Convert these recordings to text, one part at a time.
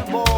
Boy.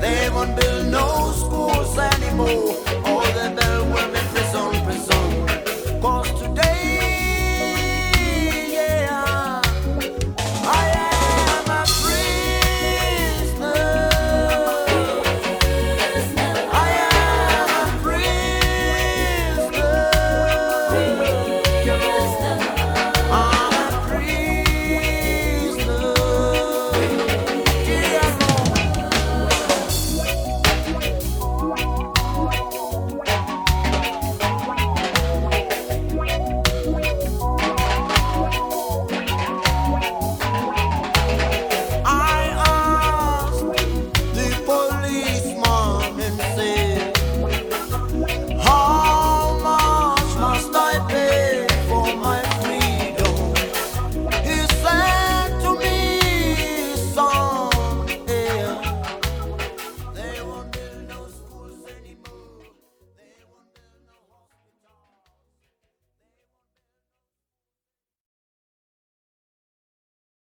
They won't build no schools anymore.